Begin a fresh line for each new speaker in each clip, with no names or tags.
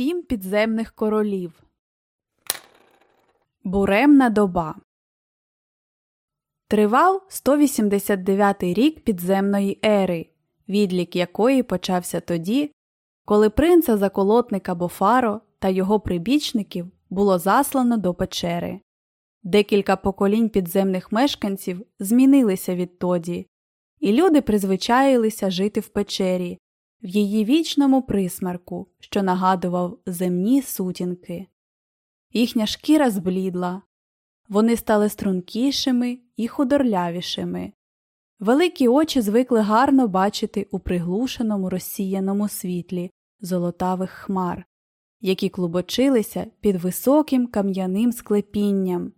Сім підземних королів. Буремна доба Тривав 189 рік підземної ери, відлік якої почався тоді, коли принца заколотника Бофаро та його прибічників було заслано до печери. Декілька поколінь підземних мешканців змінилися відтоді, і люди призвичаїлися жити в печері, в її вічному присмерку, що нагадував земні сутінки. Їхня шкіра зблідла, вони стали стрункішими і худорлявішими. Великі очі звикли гарно бачити у приглушеному розсіяному світлі золотавих хмар, які клубочилися під високим кам'яним склепінням,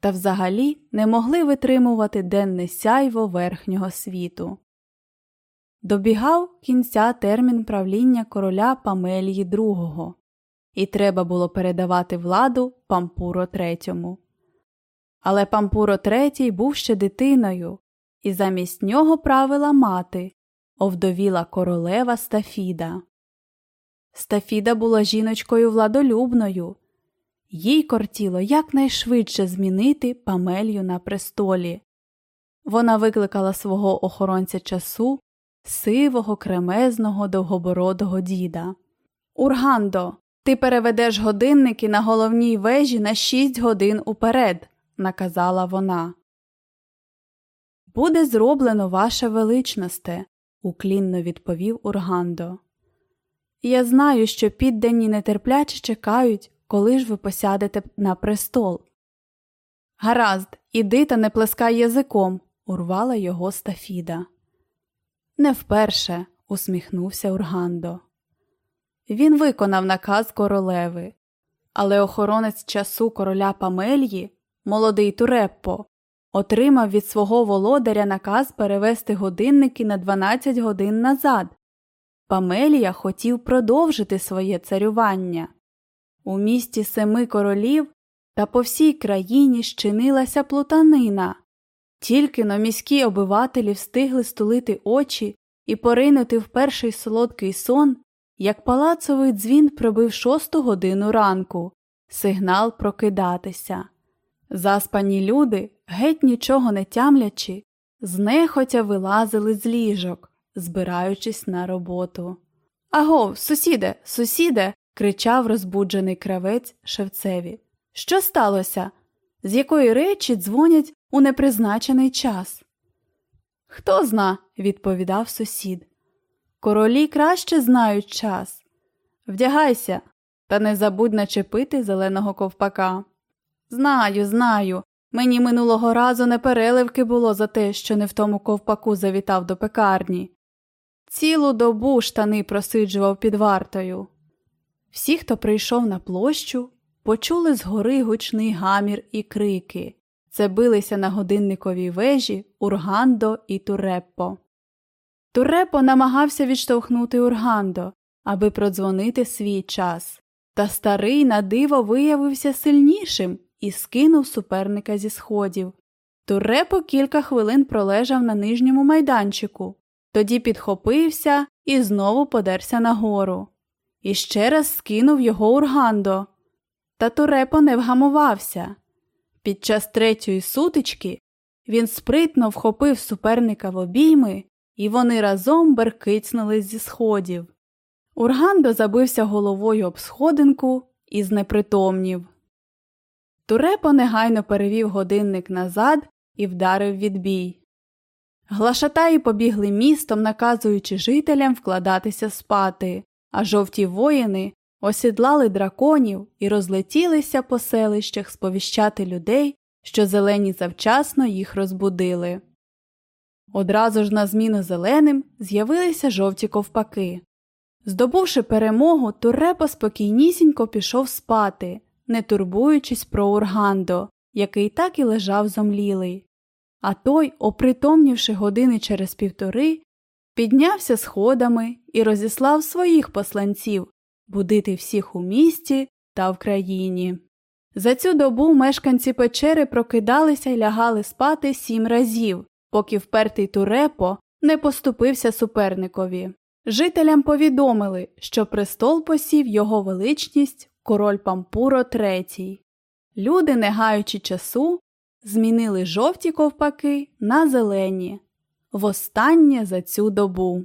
та взагалі не могли витримувати денне сяйво верхнього світу. Добігав кінця термін правління короля Памелії II, і треба було передавати владу Пампуро III. Але Пампуро III був ще дитиною, і замість нього правила мати, овдовіла королева Стафіда. Стафіда була жіночкою владолюбною, їй кортіло якнайшвидше змінити Памелью на престолі. Вона викликала свого охоронця часу сивого, кремезного, довгобородого діда. Ургандо, ти переведеш годинники на головній вежі на шість годин уперед, наказала вона. Буде зроблено ваше величносте, уклінно відповів Ургандо. Я знаю, що піддані нетерпляче чекають, коли ж ви посядете на престол. Гаразд, іди та не плескай язиком, урвала його Стафіда. Не вперше, усміхнувся Ургандо. Він виконав наказ королеви, але охоронець часу короля Памельї, молодий Туреппо, отримав від свого володаря наказ перевести годинники на 12 годин назад. Памелія хотів продовжити своє царювання. У місті семи королів та по всій країні щинилася плутанина. Тільки но міські обивателі встигли стулити очі і поринути в перший солодкий сон, як палацовий дзвін пробив шосту годину ранку, сигнал прокидатися. Заспані люди, геть нічого не тямлячи, знехотя вилазили з ліжок, збираючись на роботу. Агов, сусіде, сусіде. кричав розбуджений кравець шевцеві. Що сталося? З якої речі дзвонять у непризначений час? Хто зна, відповідав сусід. Королі краще знають час. Вдягайся, та не забудь начепити зеленого ковпака. Знаю, знаю. Мені минулого разу не переливки було за те, що не в тому ковпаку завітав до пекарні. Цілу добу штани просиджував під вартою. Всі, хто прийшов на площу, почули згори гучний гамір і крики. Це билися на годинниковій вежі Ургандо і Туреппо. Туреппо намагався відштовхнути Ургандо, аби продзвонити свій час. Та старий на диво виявився сильнішим і скинув суперника зі сходів. Турепо кілька хвилин пролежав на нижньому майданчику, тоді підхопився і знову подерся нагору. І ще раз скинув його Ургандо. Та Турепо не вгамувався. Під час третьої сутички він спритно вхопив суперника в обійми, і вони разом беркицнули зі сходів. Ургандо забився головою об сходинку і знепритомнів. Турепо негайно перевів годинник назад і вдарив відбій. Глашатаї побігли містом, наказуючи жителям вкладатися спати, а жовті воїни осідлали драконів і розлетілися по селищах сповіщати людей, що зелені завчасно їх розбудили. Одразу ж на зміну зеленим з'явилися жовті ковпаки. Здобувши перемогу, Турепо спокійнісінько пішов спати, не турбуючись про Ургандо, який так і лежав зомлілий. А той, опритомнівши години через півтори, піднявся сходами і розіслав своїх посланців будити всіх у місті та в країні. За цю добу мешканці печери прокидалися й лягали спати сім разів, поки впертий турепо не поступився суперникові. Жителям повідомили, що престол посів його величність король Пампуро III. Люди, не гаючи часу, змінили жовті ковпаки на зелені востаннє за цю добу.